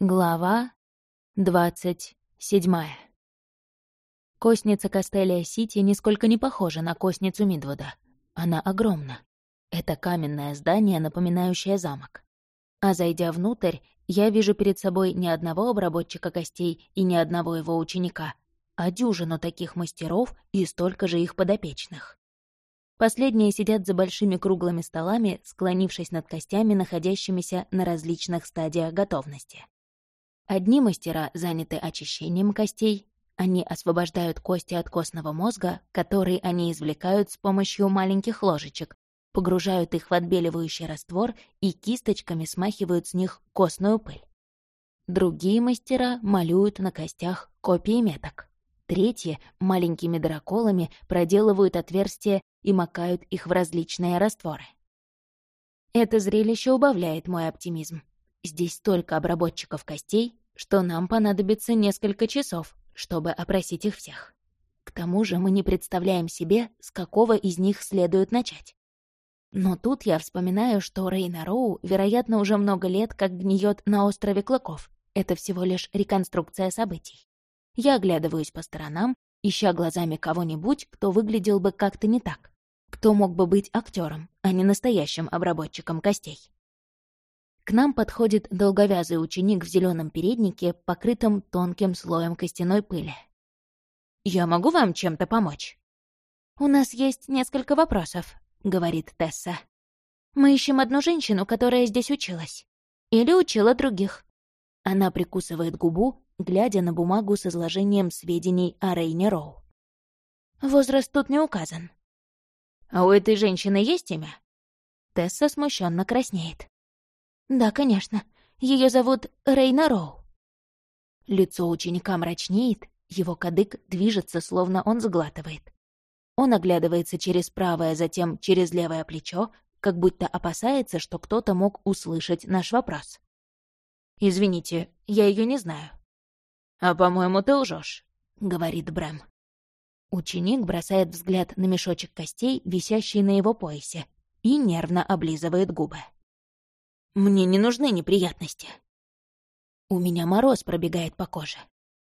Глава двадцать седьмая. Костница Костелия-Сити нисколько не похожа на костницу Мидвуда. Она огромна. Это каменное здание, напоминающее замок. А зайдя внутрь, я вижу перед собой не одного обработчика костей и не одного его ученика, а дюжину таких мастеров и столько же их подопечных. Последние сидят за большими круглыми столами, склонившись над костями, находящимися на различных стадиях готовности. Одни мастера заняты очищением костей, они освобождают кости от костного мозга, который они извлекают с помощью маленьких ложечек, погружают их в отбеливающий раствор и кисточками смахивают с них костную пыль. Другие мастера малюют на костях копии меток. Третьи маленькими драколами проделывают отверстия и макают их в различные растворы. Это зрелище убавляет мой оптимизм. Здесь столько обработчиков костей, что нам понадобится несколько часов, чтобы опросить их всех. К тому же мы не представляем себе, с какого из них следует начать. Но тут я вспоминаю, что Рейна Роу, вероятно, уже много лет как гниет на острове Клыков. Это всего лишь реконструкция событий. Я оглядываюсь по сторонам, ища глазами кого-нибудь, кто выглядел бы как-то не так. Кто мог бы быть актером, а не настоящим обработчиком костей. К нам подходит долговязый ученик в зеленом переднике, покрытом тонким слоем костяной пыли. «Я могу вам чем-то помочь?» «У нас есть несколько вопросов», — говорит Тесса. «Мы ищем одну женщину, которая здесь училась. Или учила других». Она прикусывает губу, глядя на бумагу с изложением сведений о Рейне Роу. Возраст тут не указан. «А у этой женщины есть имя?» Тесса смущенно краснеет. «Да, конечно. Ее зовут Рейна Роу». Лицо ученика мрачнеет, его кадык движется, словно он сглатывает. Он оглядывается через правое, затем через левое плечо, как будто опасается, что кто-то мог услышать наш вопрос. «Извините, я ее не знаю». «А, по-моему, ты лжешь, говорит Брэм. Ученик бросает взгляд на мешочек костей, висящий на его поясе, и нервно облизывает губы. Мне не нужны неприятности. У меня мороз пробегает по коже.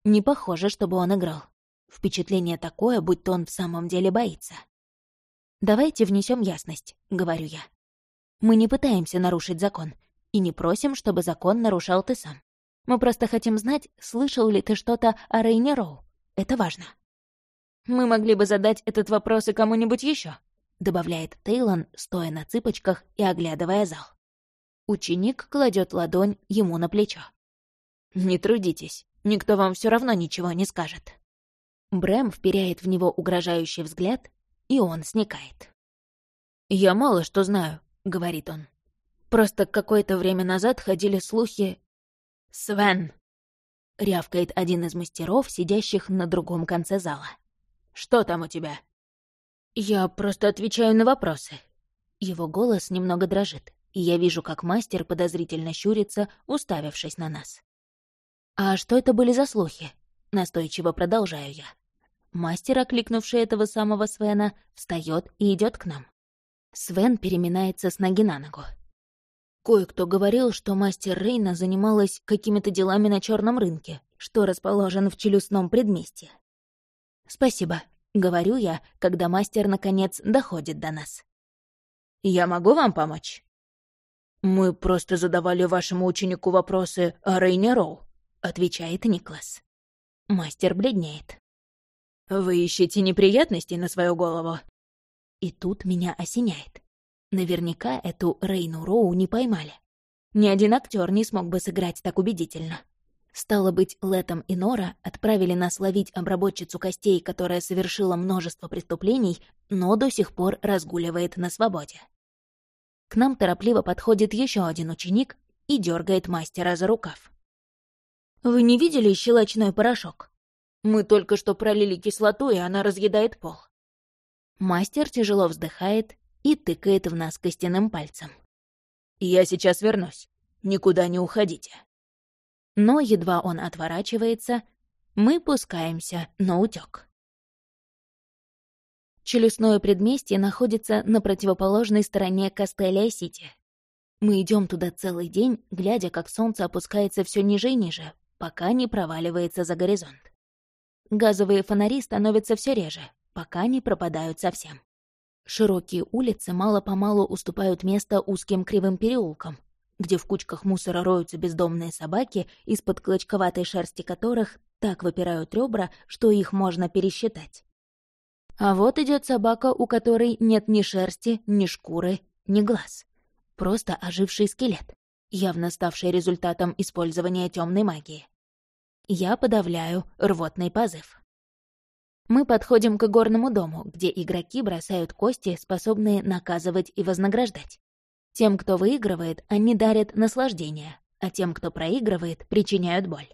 Не похоже, чтобы он играл. Впечатление такое, будто он в самом деле боится. «Давайте внесем ясность», — говорю я. «Мы не пытаемся нарушить закон и не просим, чтобы закон нарушал ты сам. Мы просто хотим знать, слышал ли ты что-то о Рейне Роу. Это важно». «Мы могли бы задать этот вопрос и кому-нибудь еще, добавляет Тейлон, стоя на цыпочках и оглядывая зал. Ученик кладет ладонь ему на плечо. «Не трудитесь, никто вам все равно ничего не скажет». Брэм вперяет в него угрожающий взгляд, и он сникает. «Я мало что знаю», — говорит он. «Просто какое-то время назад ходили слухи...» «Свен!» — рявкает один из мастеров, сидящих на другом конце зала. «Что там у тебя?» «Я просто отвечаю на вопросы». Его голос немного дрожит и я вижу, как мастер подозрительно щурится, уставившись на нас. «А что это были за слухи?» — настойчиво продолжаю я. Мастер, окликнувший этого самого Свена, встает и идет к нам. Свен переминается с ноги на ногу. Кое-кто говорил, что мастер Рейна занималась какими-то делами на черном рынке, что расположен в челюстном предместье. «Спасибо», — говорю я, когда мастер, наконец, доходит до нас. «Я могу вам помочь?» «Мы просто задавали вашему ученику вопросы о Рейне Роу», — отвечает Никлас. Мастер бледнеет. «Вы ищете неприятности на свою голову?» И тут меня осеняет. Наверняка эту Рейну Роу не поймали. Ни один актер не смог бы сыграть так убедительно. Стало быть, Летом и Нора отправили нас ловить обработчицу костей, которая совершила множество преступлений, но до сих пор разгуливает на свободе. К нам торопливо подходит еще один ученик и дергает мастера за рукав. «Вы не видели щелочной порошок? Мы только что пролили кислоту, и она разъедает пол». Мастер тяжело вздыхает и тыкает в нас костяным пальцем. «Я сейчас вернусь. Никуда не уходите». Но едва он отворачивается, мы пускаемся на утёк. Челюстное предместье находится на противоположной стороне Кастелия-Сити. Мы идем туда целый день, глядя, как солнце опускается все ниже и ниже, пока не проваливается за горизонт. Газовые фонари становятся все реже, пока не пропадают совсем. Широкие улицы мало-помалу уступают место узким кривым переулкам, где в кучках мусора роются бездомные собаки, из-под клочковатой шерсти которых так выпирают ребра, что их можно пересчитать. А вот идет собака, у которой нет ни шерсти, ни шкуры, ни глаз. Просто оживший скелет, явно ставший результатом использования темной магии. Я подавляю рвотный позыв. Мы подходим к горному дому, где игроки бросают кости, способные наказывать и вознаграждать. Тем, кто выигрывает, они дарят наслаждение, а тем, кто проигрывает, причиняют боль.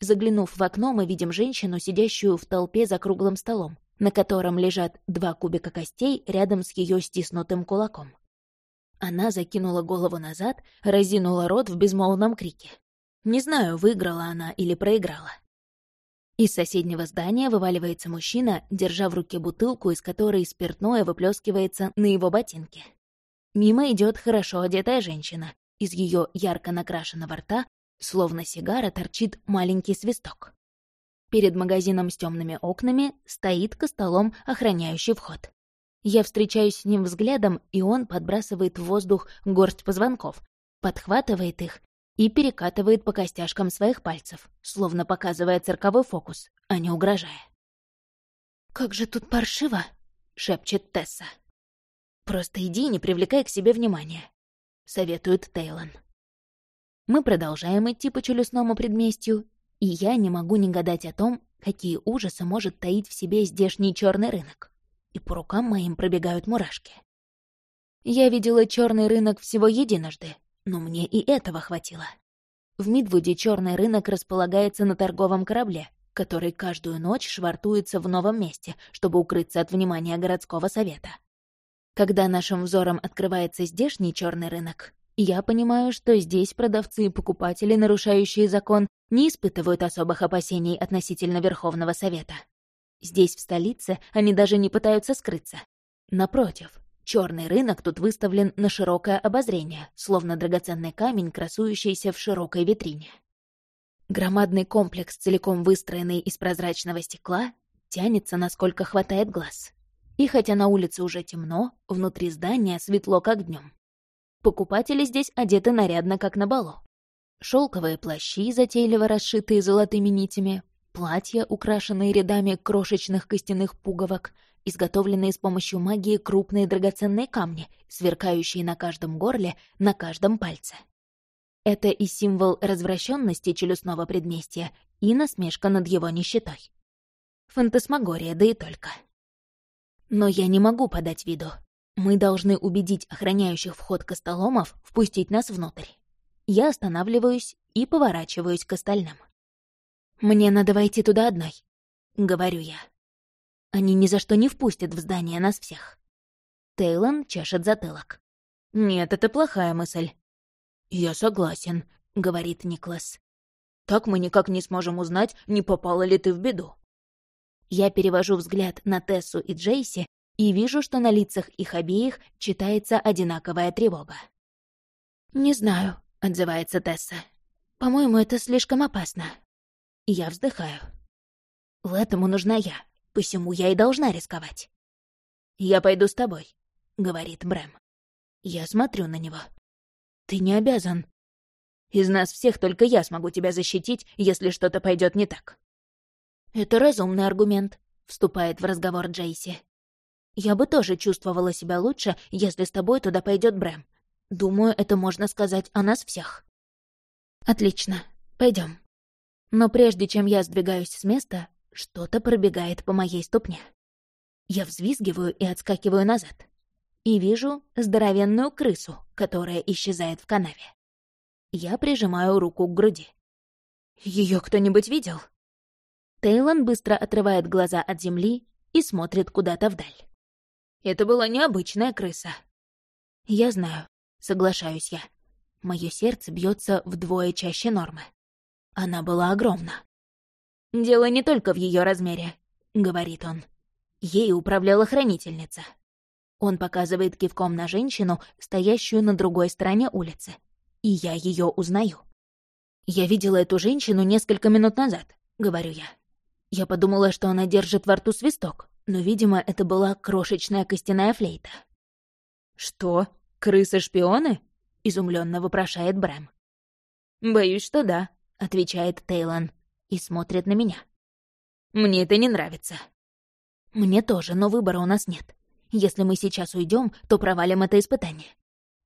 Заглянув в окно, мы видим женщину, сидящую в толпе за круглым столом, на котором лежат два кубика костей рядом с ее стиснутым кулаком. Она закинула голову назад, разинула рот в безмолвном крике. Не знаю, выиграла она или проиграла. Из соседнего здания вываливается мужчина, держа в руке бутылку, из которой спиртное выплескивается на его ботинке. Мимо идет хорошо одетая женщина. Из ее ярко накрашенного рта, словно сигара, торчит маленький свисток. Перед магазином с темными окнами стоит костолом, охраняющий вход. Я встречаюсь с ним взглядом, и он подбрасывает в воздух горсть позвонков, подхватывает их и перекатывает по костяшкам своих пальцев, словно показывая цирковой фокус, а не угрожая. «Как же тут паршиво!» — шепчет Тесса. «Просто иди и не привлекай к себе внимания», — советует Тейлон. Мы продолжаем идти по челюстному предместью, и я не могу не гадать о том, какие ужасы может таить в себе здешний черный рынок. И по рукам моим пробегают мурашки. Я видела черный рынок всего единожды, но мне и этого хватило. В Мидвуде черный рынок располагается на торговом корабле, который каждую ночь швартуется в новом месте, чтобы укрыться от внимания городского совета. Когда нашим взором открывается здешний черный рынок, я понимаю, что здесь продавцы и покупатели, нарушающие закон, не испытывают особых опасений относительно Верховного Совета. Здесь, в столице, они даже не пытаются скрыться. Напротив, Черный рынок тут выставлен на широкое обозрение, словно драгоценный камень, красующийся в широкой витрине. Громадный комплекс, целиком выстроенный из прозрачного стекла, тянется, насколько хватает глаз. И хотя на улице уже темно, внутри здания светло, как днем. Покупатели здесь одеты нарядно, как на балу. Шелковые плащи, затейливо расшитые золотыми нитями, платья, украшенные рядами крошечных костяных пуговок, изготовленные с помощью магии крупные драгоценные камни, сверкающие на каждом горле, на каждом пальце. Это и символ развращенности челюстного предместья, и насмешка над его нищетой. Фантасмагория, да и только. Но я не могу подать виду. Мы должны убедить охраняющих вход костоломов впустить нас внутрь. Я останавливаюсь и поворачиваюсь к остальным. «Мне надо войти туда одной», — говорю я. Они ни за что не впустят в здание нас всех. Тейлон чешет затылок. «Нет, это плохая мысль». «Я согласен», — говорит Никлас. «Так мы никак не сможем узнать, не попала ли ты в беду». Я перевожу взгляд на Тессу и Джейси и вижу, что на лицах их обеих читается одинаковая тревога. «Не знаю», — отзывается Тесса. «По-моему, это слишком опасно». Я вздыхаю. «Лэтому нужна я. Посему я и должна рисковать. «Я пойду с тобой», — говорит Брэм. Я смотрю на него. «Ты не обязан. Из нас всех только я смогу тебя защитить, если что-то пойдет не так». «Это разумный аргумент», — вступает в разговор Джейси. «Я бы тоже чувствовала себя лучше, если с тобой туда пойдет Брэм. Думаю, это можно сказать о нас всех». «Отлично, пойдем. Но прежде чем я сдвигаюсь с места, что-то пробегает по моей ступне. Я взвизгиваю и отскакиваю назад. И вижу здоровенную крысу, которая исчезает в канаве. Я прижимаю руку к груди. Ее кто-нибудь видел? Тейлон быстро отрывает глаза от земли и смотрит куда-то вдаль. Это была необычная крыса. Я знаю, соглашаюсь я. Мое сердце бьется вдвое чаще нормы. Она была огромна. «Дело не только в ее размере», — говорит он. Ей управляла хранительница. Он показывает кивком на женщину, стоящую на другой стороне улицы. И я ее узнаю. «Я видела эту женщину несколько минут назад», — говорю я. Я подумала, что она держит во рту свисток, но, видимо, это была крошечная костяная флейта. «Что, крысы-шпионы?» — изумленно вопрошает Брэм. «Боюсь, что да», — отвечает Тейлон и смотрит на меня. «Мне это не нравится». «Мне тоже, но выбора у нас нет. Если мы сейчас уйдем, то провалим это испытание.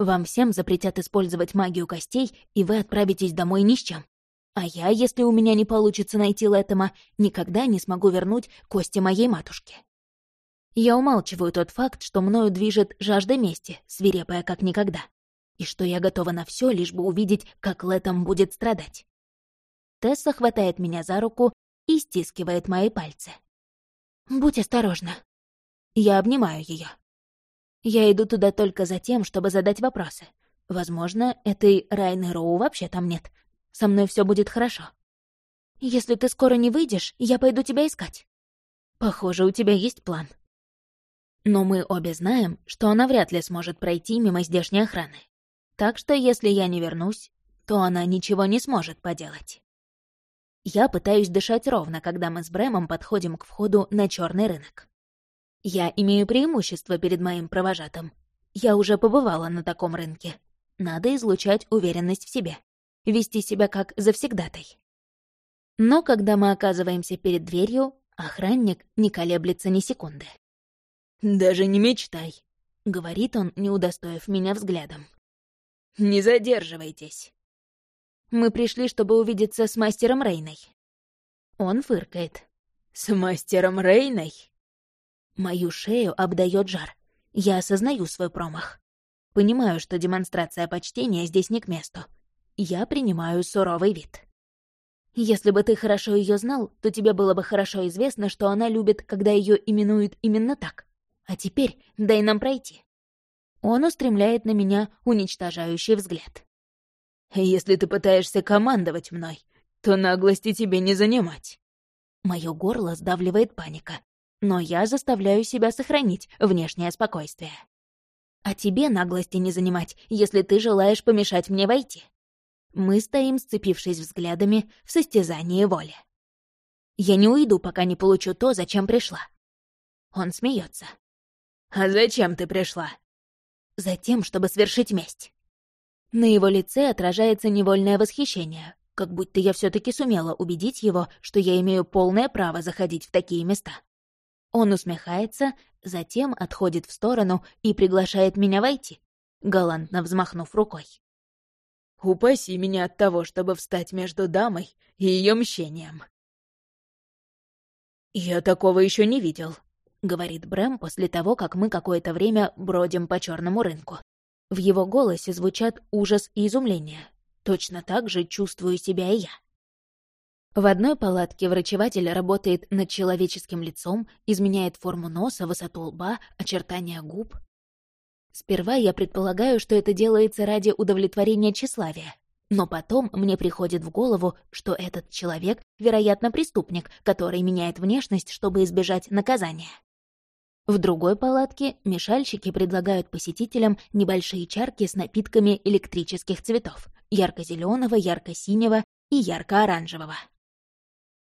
Вам всем запретят использовать магию костей, и вы отправитесь домой ни с чем. А я, если у меня не получится найти Лэттема, никогда не смогу вернуть кости моей матушки. Я умалчиваю тот факт, что мною движет жажда мести, свирепая как никогда, и что я готова на все, лишь бы увидеть, как Лэттем будет страдать. Тесса хватает меня за руку и стискивает мои пальцы. «Будь осторожна». Я обнимаю ее. Я иду туда только за тем, чтобы задать вопросы. Возможно, этой Райны Роу вообще там нет. Со мной все будет хорошо. Если ты скоро не выйдешь, я пойду тебя искать. Похоже, у тебя есть план. Но мы обе знаем, что она вряд ли сможет пройти мимо здешней охраны. Так что если я не вернусь, то она ничего не сможет поделать. Я пытаюсь дышать ровно, когда мы с Брэмом подходим к входу на черный рынок. Я имею преимущество перед моим провожатым. Я уже побывала на таком рынке. Надо излучать уверенность в себе. Вести себя как завсегдатай. Но когда мы оказываемся перед дверью, охранник не колеблется ни секунды. «Даже не мечтай», — говорит он, не удостоив меня взглядом. «Не задерживайтесь». Мы пришли, чтобы увидеться с мастером Рейной. Он фыркает. «С мастером Рейной?» Мою шею обдает жар. Я осознаю свой промах. Понимаю, что демонстрация почтения здесь не к месту. Я принимаю суровый вид. Если бы ты хорошо ее знал, то тебе было бы хорошо известно, что она любит, когда ее именуют именно так. А теперь дай нам пройти. Он устремляет на меня уничтожающий взгляд. «Если ты пытаешься командовать мной, то наглости тебе не занимать». Моё горло сдавливает паника но я заставляю себя сохранить внешнее спокойствие. А тебе наглости не занимать, если ты желаешь помешать мне войти. Мы стоим, сцепившись взглядами в состязании воли. Я не уйду, пока не получу то, зачем пришла. Он смеется. «А зачем ты пришла?» «Затем, чтобы свершить месть». На его лице отражается невольное восхищение, как будто я все таки сумела убедить его, что я имею полное право заходить в такие места. Он усмехается, затем отходит в сторону и приглашает меня войти, галантно взмахнув рукой. «Упаси меня от того, чтобы встать между дамой и ее мщением». «Я такого еще не видел», — говорит Брэм после того, как мы какое-то время бродим по черному рынку. В его голосе звучат ужас и изумление. Точно так же чувствую себя и я. В одной палатке врачеватель работает над человеческим лицом, изменяет форму носа, высоту лба, очертания губ. Сперва я предполагаю, что это делается ради удовлетворения тщеславия. Но потом мне приходит в голову, что этот человек, вероятно, преступник, который меняет внешность, чтобы избежать наказания. В другой палатке мешальщики предлагают посетителям небольшие чарки с напитками электрических цветов — ярко зеленого ярко-синего и ярко-оранжевого.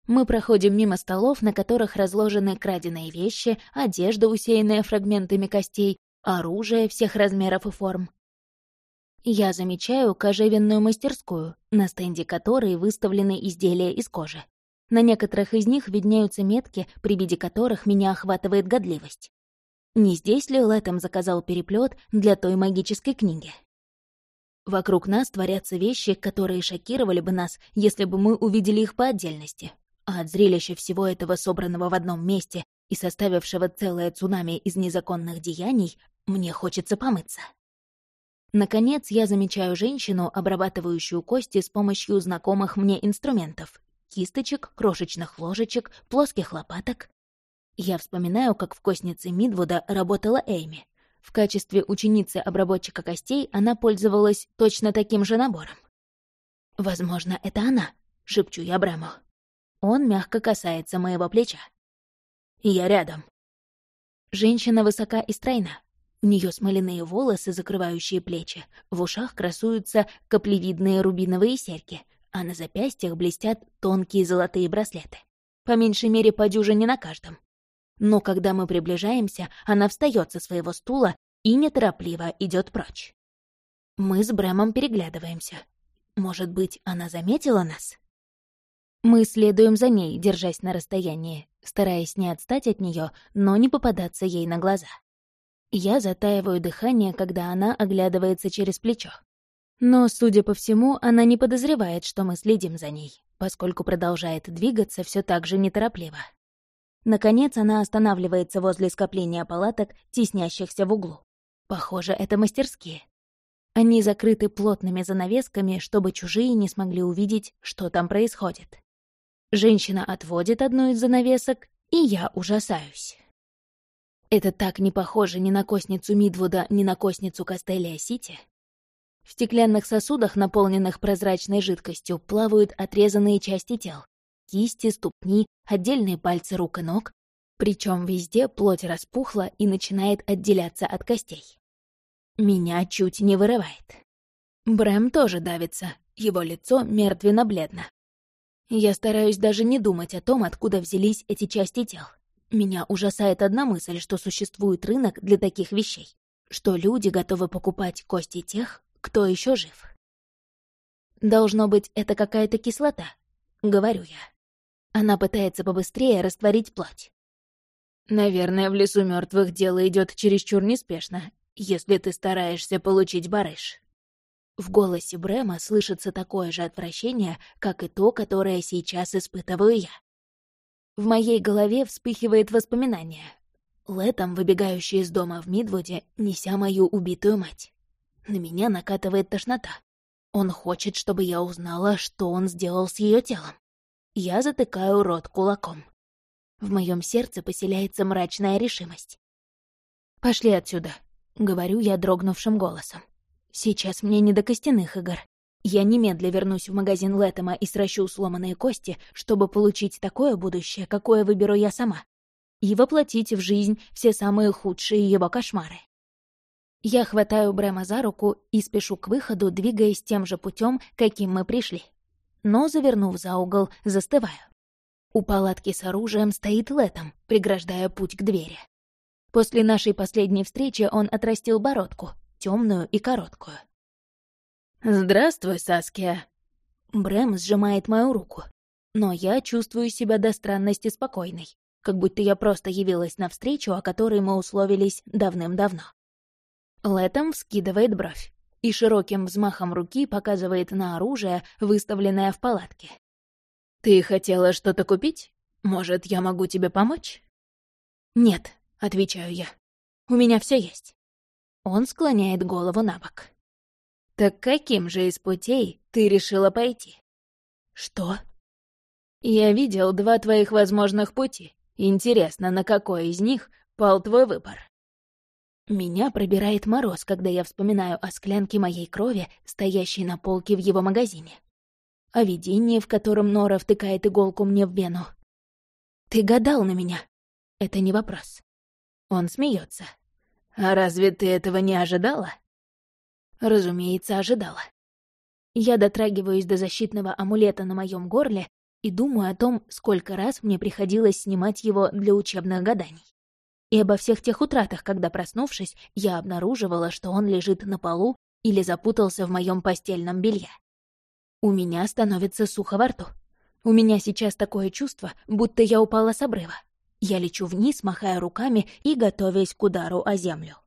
Мы проходим мимо столов, на которых разложены краденые вещи, одежда, усеянная фрагментами костей, оружие всех размеров и форм. Я замечаю кожевенную мастерскую, на стенде которой выставлены изделия из кожи. На некоторых из них виднеются метки, при виде которых меня охватывает годливость. Не здесь ли Лэттем заказал переплет для той магической книги? Вокруг нас творятся вещи, которые шокировали бы нас, если бы мы увидели их по отдельности. А от зрелища всего этого, собранного в одном месте и составившего целое цунами из незаконных деяний, мне хочется помыться. Наконец, я замечаю женщину, обрабатывающую кости с помощью знакомых мне инструментов. Кисточек, крошечных ложечек, плоских лопаток. Я вспоминаю, как в костнице Мидвуда работала Эйми. В качестве ученицы обработчика костей она пользовалась точно таким же набором. «Возможно, это она», — шепчу я Брэму. Он мягко касается моего плеча. Я рядом. Женщина высока и стройна. У нее смоляные волосы, закрывающие плечи, в ушах красуются каплевидные рубиновые серьги, а на запястьях блестят тонкие золотые браслеты. По меньшей мере, по дюжине на каждом. Но когда мы приближаемся, она встает со своего стула и неторопливо идет прочь. Мы с Брэмом переглядываемся. Может быть, она заметила нас? Мы следуем за ней, держась на расстоянии, стараясь не отстать от нее, но не попадаться ей на глаза. Я затаиваю дыхание, когда она оглядывается через плечо. Но, судя по всему, она не подозревает, что мы следим за ней, поскольку продолжает двигаться все так же неторопливо. Наконец она останавливается возле скопления палаток, теснящихся в углу. Похоже, это мастерские. Они закрыты плотными занавесками, чтобы чужие не смогли увидеть, что там происходит. Женщина отводит одну из занавесок, и я ужасаюсь. Это так не похоже ни на косницу Мидвуда, ни на косницу Кастелия-Сити. В стеклянных сосудах, наполненных прозрачной жидкостью, плавают отрезанные части тел. Кисти, ступни, отдельные пальцы рук и ног. Причем везде плоть распухла и начинает отделяться от костей. Меня чуть не вырывает. Брэм тоже давится, его лицо мертвенно-бледно. Я стараюсь даже не думать о том, откуда взялись эти части тел. Меня ужасает одна мысль, что существует рынок для таких вещей, что люди готовы покупать кости тех, кто еще жив. Должно быть, это какая-то кислота, говорю я. Она пытается побыстрее растворить плоть. Наверное, в лесу мертвых дело идет чересчур неспешно, если ты стараешься получить барыш. В голосе Брема слышится такое же отвращение, как и то, которое сейчас испытываю я. В моей голове вспыхивает воспоминание. Летом, выбегающий из дома в Мидвуде, неся мою убитую мать. На меня накатывает тошнота. Он хочет, чтобы я узнала, что он сделал с ее телом. Я затыкаю рот кулаком. В моем сердце поселяется мрачная решимость. «Пошли отсюда», — говорю я дрогнувшим голосом. «Сейчас мне не до костяных игр. Я немедля вернусь в магазин Лэттема и сращу сломанные кости, чтобы получить такое будущее, какое выберу я сама, и воплотить в жизнь все самые худшие его кошмары. Я хватаю Брэма за руку и спешу к выходу, двигаясь тем же путем, каким мы пришли. Но, завернув за угол, застываю. У палатки с оружием стоит Летом, преграждая путь к двери. После нашей последней встречи он отрастил бородку, темную и короткую. «Здравствуй, Саския!» Брэм сжимает мою руку, но я чувствую себя до странности спокойной, как будто я просто явилась на встречу, о которой мы условились давным-давно. Летом вскидывает бровь и широким взмахом руки показывает на оружие, выставленное в палатке. «Ты хотела что-то купить? Может, я могу тебе помочь?» «Нет», — отвечаю я. «У меня все есть». Он склоняет голову на бок. «Так каким же из путей ты решила пойти?» «Что?» «Я видел два твоих возможных пути. Интересно, на какой из них пал твой выбор?» Меня пробирает мороз, когда я вспоминаю о склянке моей крови, стоящей на полке в его магазине. О видении, в котором Нора втыкает иголку мне в вену. «Ты гадал на меня?» Это не вопрос. Он смеется. «А разве ты этого не ожидала?» Разумеется, ожидала. Я дотрагиваюсь до защитного амулета на моем горле и думаю о том, сколько раз мне приходилось снимать его для учебных гаданий и обо всех тех утратах, когда, проснувшись, я обнаруживала, что он лежит на полу или запутался в моем постельном белье. У меня становится сухо во рту. У меня сейчас такое чувство, будто я упала с обрыва. Я лечу вниз, махая руками и готовясь к удару о землю.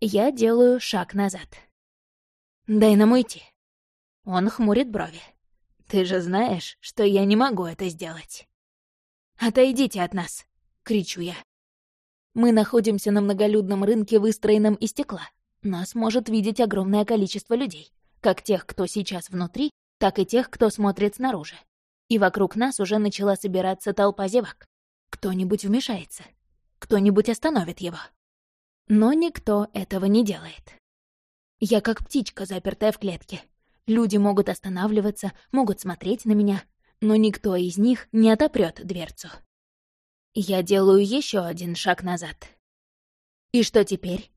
Я делаю шаг назад. «Дай нам уйти». Он хмурит брови. «Ты же знаешь, что я не могу это сделать». «Отойдите от нас!» — кричу я. Мы находимся на многолюдном рынке, выстроенном из стекла. Нас может видеть огромное количество людей, как тех, кто сейчас внутри, так и тех, кто смотрит снаружи. И вокруг нас уже начала собираться толпа зевак. Кто-нибудь вмешается. Кто-нибудь остановит его. Но никто этого не делает. Я как птичка, запертая в клетке. Люди могут останавливаться, могут смотреть на меня, но никто из них не отопрет дверцу. Я делаю еще один шаг назад. И что теперь?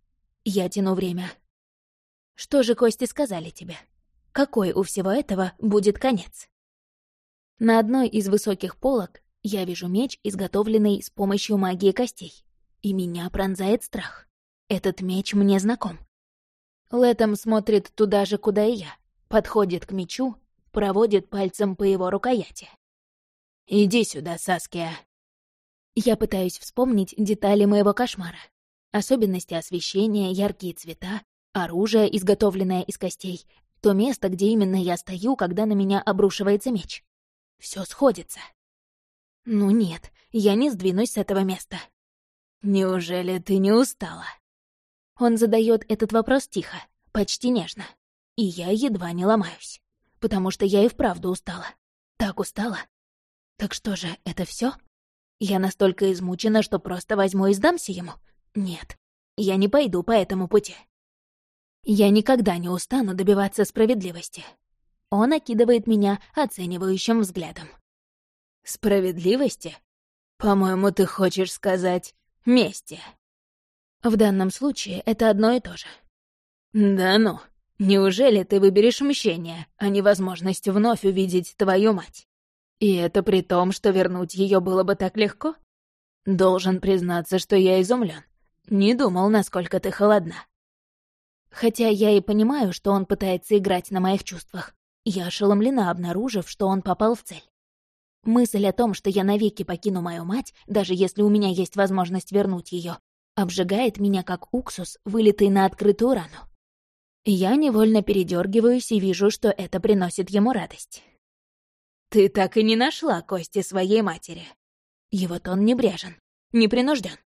Я тяну время. Что же кости сказали тебе? Какой у всего этого будет конец? На одной из высоких полок я вижу меч, изготовленный с помощью магии костей. И меня пронзает страх. Этот меч мне знаком. Летом смотрит туда же, куда и я. Подходит к мечу, проводит пальцем по его рукояти. «Иди сюда, Саския». Я пытаюсь вспомнить детали моего кошмара. Особенности освещения, яркие цвета, оружие, изготовленное из костей, то место, где именно я стою, когда на меня обрушивается меч. Все сходится. Ну нет, я не сдвинусь с этого места. Неужели ты не устала? Он задает этот вопрос тихо, почти нежно. И я едва не ломаюсь. Потому что я и вправду устала. Так устала. Так что же, это все? Я настолько измучена, что просто возьму и сдамся ему? Нет, я не пойду по этому пути. Я никогда не устану добиваться справедливости. Он окидывает меня оценивающим взглядом. Справедливости? По-моему, ты хочешь сказать мести. В данном случае это одно и то же. Да ну, неужели ты выберешь мщение, а не возможность вновь увидеть твою мать? И это при том, что вернуть ее было бы так легко? Должен признаться, что я изумлен. Не думал, насколько ты холодна. Хотя я и понимаю, что он пытается играть на моих чувствах, я ошеломлена, обнаружив, что он попал в цель. Мысль о том, что я навеки покину мою мать, даже если у меня есть возможность вернуть ее, обжигает меня как уксус, вылитый на открытую рану. Я невольно передергиваюсь и вижу, что это приносит ему радость. «Ты так и не нашла кости своей матери». Его тон небрежен, не принужден.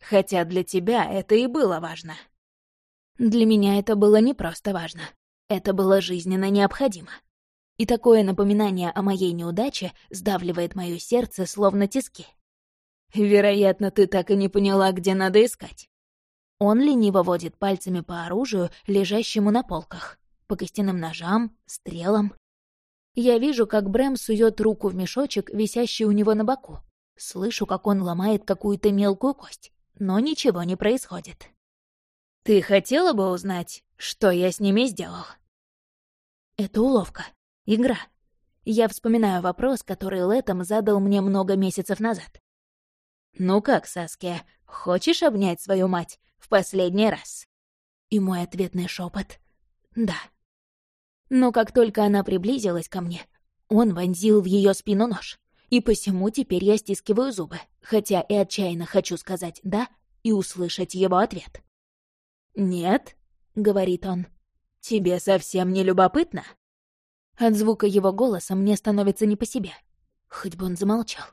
Хотя для тебя это и было важно. Для меня это было не просто важно. Это было жизненно необходимо. И такое напоминание о моей неудаче сдавливает мое сердце, словно тиски. Вероятно, ты так и не поняла, где надо искать. Он лениво водит пальцами по оружию, лежащему на полках, по костяным ножам, стрелам. Я вижу, как Брэм сует руку в мешочек, висящий у него на боку. Слышу, как он ломает какую-то мелкую кость, но ничего не происходит. «Ты хотела бы узнать, что я с ними сделал?» Это уловка. Игра. Я вспоминаю вопрос, который Лэтом задал мне много месяцев назад. «Ну как, Саския, хочешь обнять свою мать в последний раз?» И мой ответный шепот «Да». Но как только она приблизилась ко мне, он вонзил в ее спину нож. И посему теперь я стискиваю зубы, хотя и отчаянно хочу сказать «да» и услышать его ответ. «Нет», — говорит он, — «тебе совсем не любопытно?» От звука его голоса мне становится не по себе. Хоть бы он замолчал.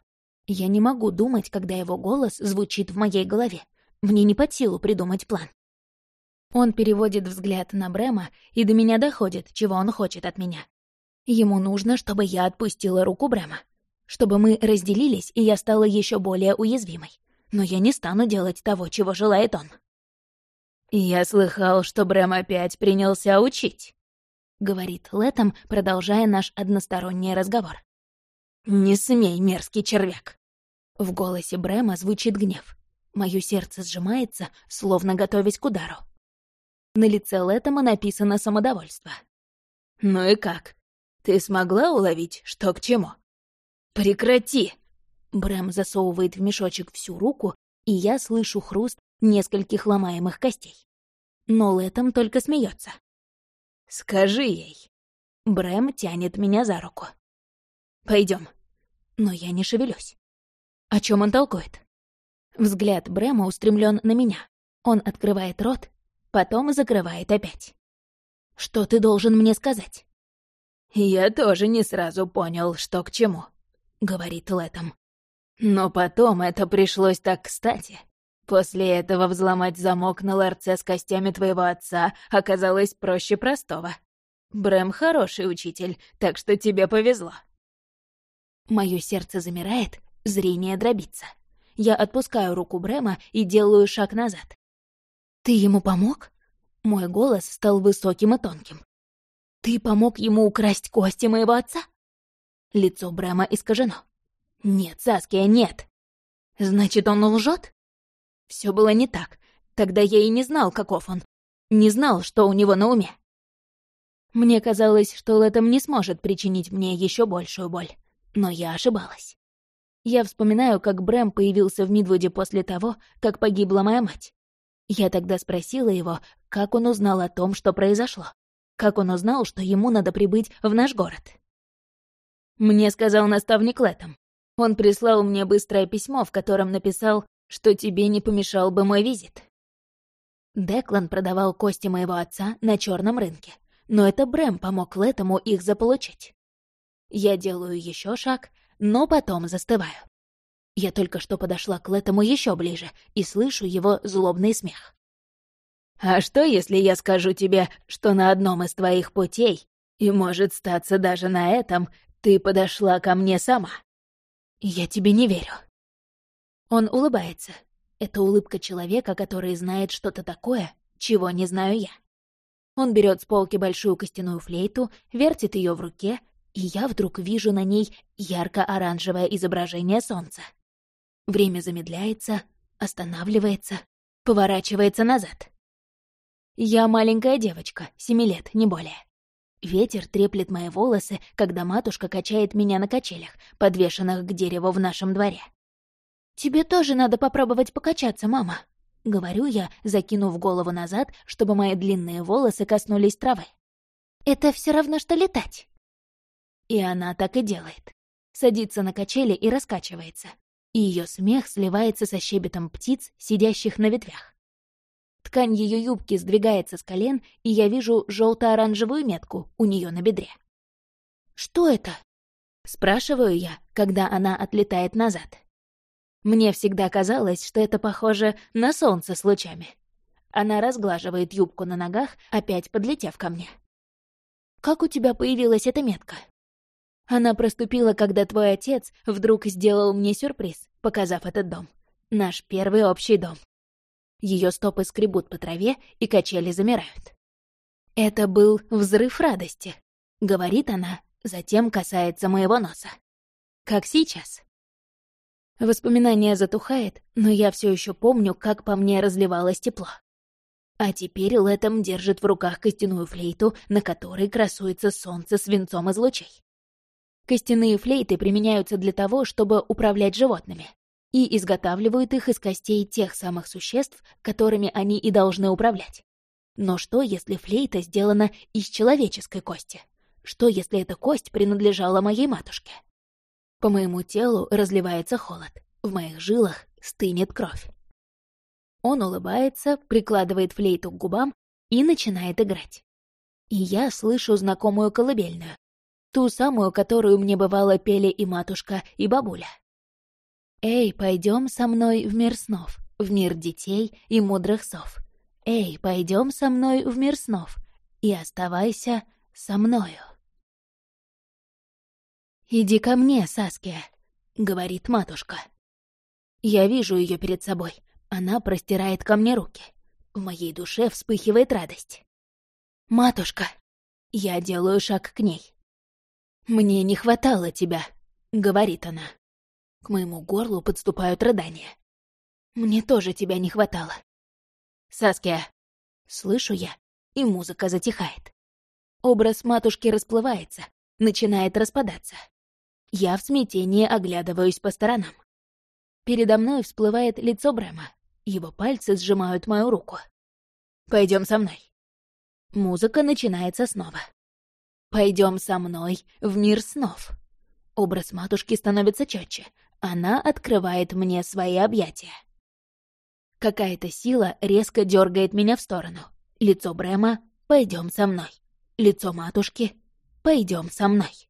Я не могу думать, когда его голос звучит в моей голове. Мне не под силу придумать план. Он переводит взгляд на Брема, и до меня доходит, чего он хочет от меня. Ему нужно, чтобы я отпустила руку Брема. Чтобы мы разделились, и я стала еще более уязвимой. Но я не стану делать того, чего желает он. «Я слыхал, что Брэм опять принялся учить», — говорит Летом, продолжая наш односторонний разговор. «Не смей, мерзкий червяк!» В голосе Брэма звучит гнев. Моё сердце сжимается, словно готовясь к удару. На лице Лэттема написано самодовольство. «Ну и как? Ты смогла уловить, что к чему?» «Прекрати!» Брэм засовывает в мешочек всю руку, и я слышу хруст нескольких ломаемых костей. Но Лэттем только смеется. «Скажи ей!» Брэм тянет меня за руку. Пойдем. Но я не шевелюсь. О чем он толкует? Взгляд Брэма устремлен на меня. Он открывает рот, потом закрывает опять. «Что ты должен мне сказать?» «Я тоже не сразу понял, что к чему», — говорит Лэтом. «Но потом это пришлось так кстати. После этого взломать замок на ларце с костями твоего отца оказалось проще простого. Брэм хороший учитель, так что тебе повезло». Моё сердце замирает, зрение дробится. Я отпускаю руку Брэма и делаю шаг назад. «Ты ему помог?» Мой голос стал высоким и тонким. «Ты помог ему украсть кости моего отца?» Лицо Брэма искажено. «Нет, Саския, нет!» «Значит, он лжет?» Все было не так. Тогда я и не знал, каков он. Не знал, что у него на уме. Мне казалось, что Лэттем не сможет причинить мне еще большую боль. Но я ошибалась. Я вспоминаю, как Брэм появился в Мидвуде после того, как погибла моя мать. Я тогда спросила его, как он узнал о том, что произошло. Как он узнал, что ему надо прибыть в наш город. Мне сказал наставник Лэттем. Он прислал мне быстрое письмо, в котором написал, что тебе не помешал бы мой визит. Деклан продавал кости моего отца на черном рынке, но это Брэм помог Лэтому их заполучить. Я делаю еще шаг, но потом застываю. Я только что подошла к Лэтому еще ближе и слышу его злобный смех. «А что, если я скажу тебе, что на одном из твоих путей, и, может, статься даже на этом, ты подошла ко мне сама?» «Я тебе не верю». Он улыбается. Это улыбка человека, который знает что-то такое, чего не знаю я. Он берет с полки большую костяную флейту, вертит ее в руке, и я вдруг вижу на ней ярко-оранжевое изображение солнца. Время замедляется, останавливается, поворачивается назад. Я маленькая девочка, семи лет, не более. Ветер треплет мои волосы, когда матушка качает меня на качелях, подвешенных к дереву в нашем дворе. «Тебе тоже надо попробовать покачаться, мама», — говорю я, закинув голову назад, чтобы мои длинные волосы коснулись травы. «Это все равно, что летать». И она так и делает. Садится на качели и раскачивается. И ее смех сливается со щебетом птиц, сидящих на ветвях. Ткань ее юбки сдвигается с колен, и я вижу желто-оранжевую метку у нее на бедре. «Что это?» — спрашиваю я, когда она отлетает назад. Мне всегда казалось, что это похоже на солнце с лучами. Она разглаживает юбку на ногах, опять подлетев ко мне. «Как у тебя появилась эта метка?» Она проступила, когда твой отец вдруг сделал мне сюрприз, показав этот дом. Наш первый общий дом. Ее стопы скребут по траве, и качели замирают. «Это был взрыв радости», — говорит она, затем касается моего носа. «Как сейчас?» Воспоминание затухает, но я все еще помню, как по мне разливалось тепло. А теперь Лэтом держит в руках костяную флейту, на которой красуется солнце свинцом из лучей. Костяные флейты применяются для того, чтобы управлять животными, и изготавливают их из костей тех самых существ, которыми они и должны управлять. Но что, если флейта сделана из человеческой кости? Что, если эта кость принадлежала моей матушке? По моему телу разливается холод, в моих жилах стынет кровь. Он улыбается, прикладывает флейту к губам и начинает играть. И я слышу знакомую колыбельную, ту самую, которую мне бывало пели и матушка, и бабуля. «Эй, пойдем со мной в мир снов, в мир детей и мудрых сов. Эй, пойдем со мной в мир снов и оставайся со мною». «Иди ко мне, Саския», — говорит матушка. Я вижу ее перед собой. Она простирает ко мне руки. В моей душе вспыхивает радость. «Матушка!» Я делаю шаг к ней. «Мне не хватало тебя», — говорит она. К моему горлу подступают рыдания. «Мне тоже тебя не хватало». «Саския!» Слышу я, и музыка затихает. Образ матушки расплывается, начинает распадаться. Я в смятении оглядываюсь по сторонам. Передо мной всплывает лицо Брэма. Его пальцы сжимают мою руку. Пойдем со мной. Музыка начинается снова. Пойдем со мной в мир снов. Образ матушки становится четче. Она открывает мне свои объятия. Какая-то сила резко дергает меня в сторону. Лицо Брэма «Пойдем со мной». Лицо матушки «Пойдем со мной».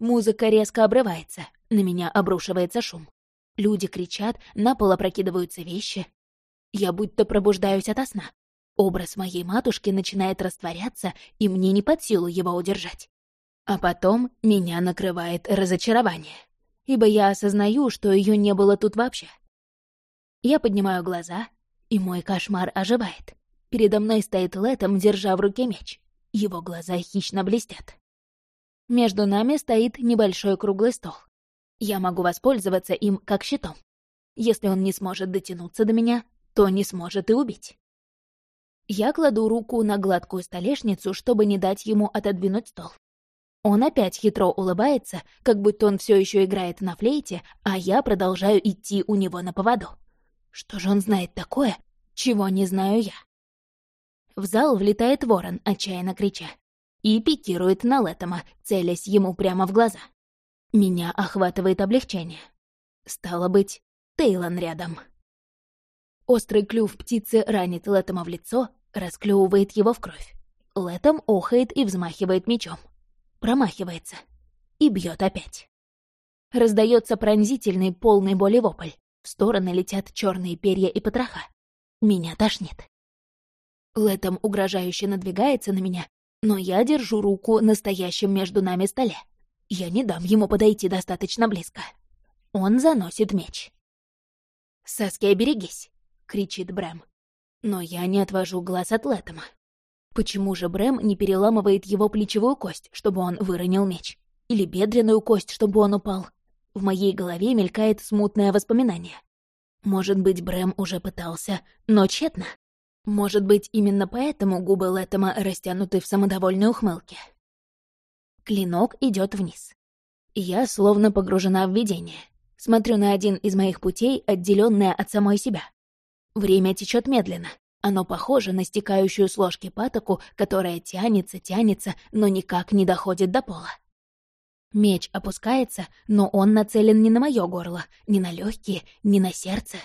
Музыка резко обрывается, на меня обрушивается шум. Люди кричат, на пол опрокидываются вещи. Я будто пробуждаюсь ото сна. Образ моей матушки начинает растворяться, и мне не под силу его удержать. А потом меня накрывает разочарование, ибо я осознаю, что ее не было тут вообще. Я поднимаю глаза, и мой кошмар оживает. Передо мной стоит Летом, держа в руке меч. Его глаза хищно блестят. Между нами стоит небольшой круглый стол. Я могу воспользоваться им как щитом. Если он не сможет дотянуться до меня, то не сможет и убить. Я кладу руку на гладкую столешницу, чтобы не дать ему отодвинуть стол. Он опять хитро улыбается, как будто он все еще играет на флейте, а я продолжаю идти у него на поводу. Что же он знает такое, чего не знаю я? В зал влетает ворон, отчаянно крича, и пикирует на Лэттема, целясь ему прямо в глаза. Меня охватывает облегчение. Стало быть, Тейлон рядом. Острый клюв птицы ранит Лэттема в лицо, расклевывает его в кровь. Лэттем охает и взмахивает мечом. Промахивается. И бьет опять. Раздается пронзительный, полный боли вопль. В стороны летят черные перья и потроха. Меня тошнит. Летом угрожающе надвигается на меня, но я держу руку настоящим между нами столе. Я не дам ему подойти достаточно близко. Он заносит меч. «Саския, берегись!» — кричит Брэм. Но я не отвожу глаз от Лэттема. Почему же Брэм не переламывает его плечевую кость, чтобы он выронил меч? Или бедренную кость, чтобы он упал? В моей голове мелькает смутное воспоминание. Может быть, Брэм уже пытался, но тщетно. Может быть, именно поэтому губы Лэттема растянуты в самодовольной ухмылке. Клинок идет вниз. Я словно погружена в видение. Смотрю на один из моих путей, отделенное от самой себя. Время течет медленно. Оно похоже на стекающую с ложки патоку, которая тянется, тянется, но никак не доходит до пола. Меч опускается, но он нацелен не на мое горло, не на легкие, не на сердце.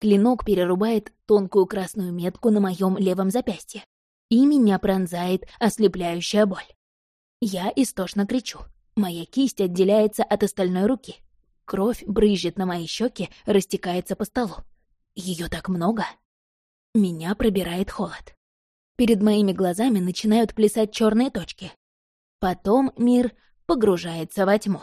Клинок перерубает тонкую красную метку на моем левом запястье. И меня пронзает ослепляющая боль. Я истошно кричу. Моя кисть отделяется от остальной руки. Кровь брызжет на мои щеки, растекается по столу. Ее так много. Меня пробирает холод. Перед моими глазами начинают плясать черные точки. Потом мир погружается во тьму.